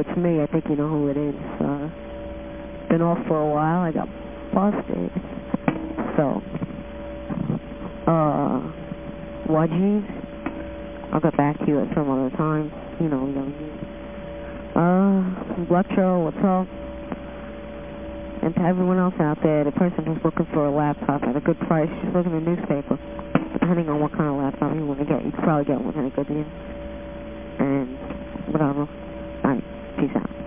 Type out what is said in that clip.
it's me. I think you know who it is. Uh, been off for a while. I got busted. So, uh, Wudgies, I'll get back to you at some other time. You know, young Uh, Electro, what's up? And to everyone else out there, the person who's looking for a laptop at a good price, just look in the newspaper. Depending on what kind of laptop you want to get, you could probably get one at a good deal. And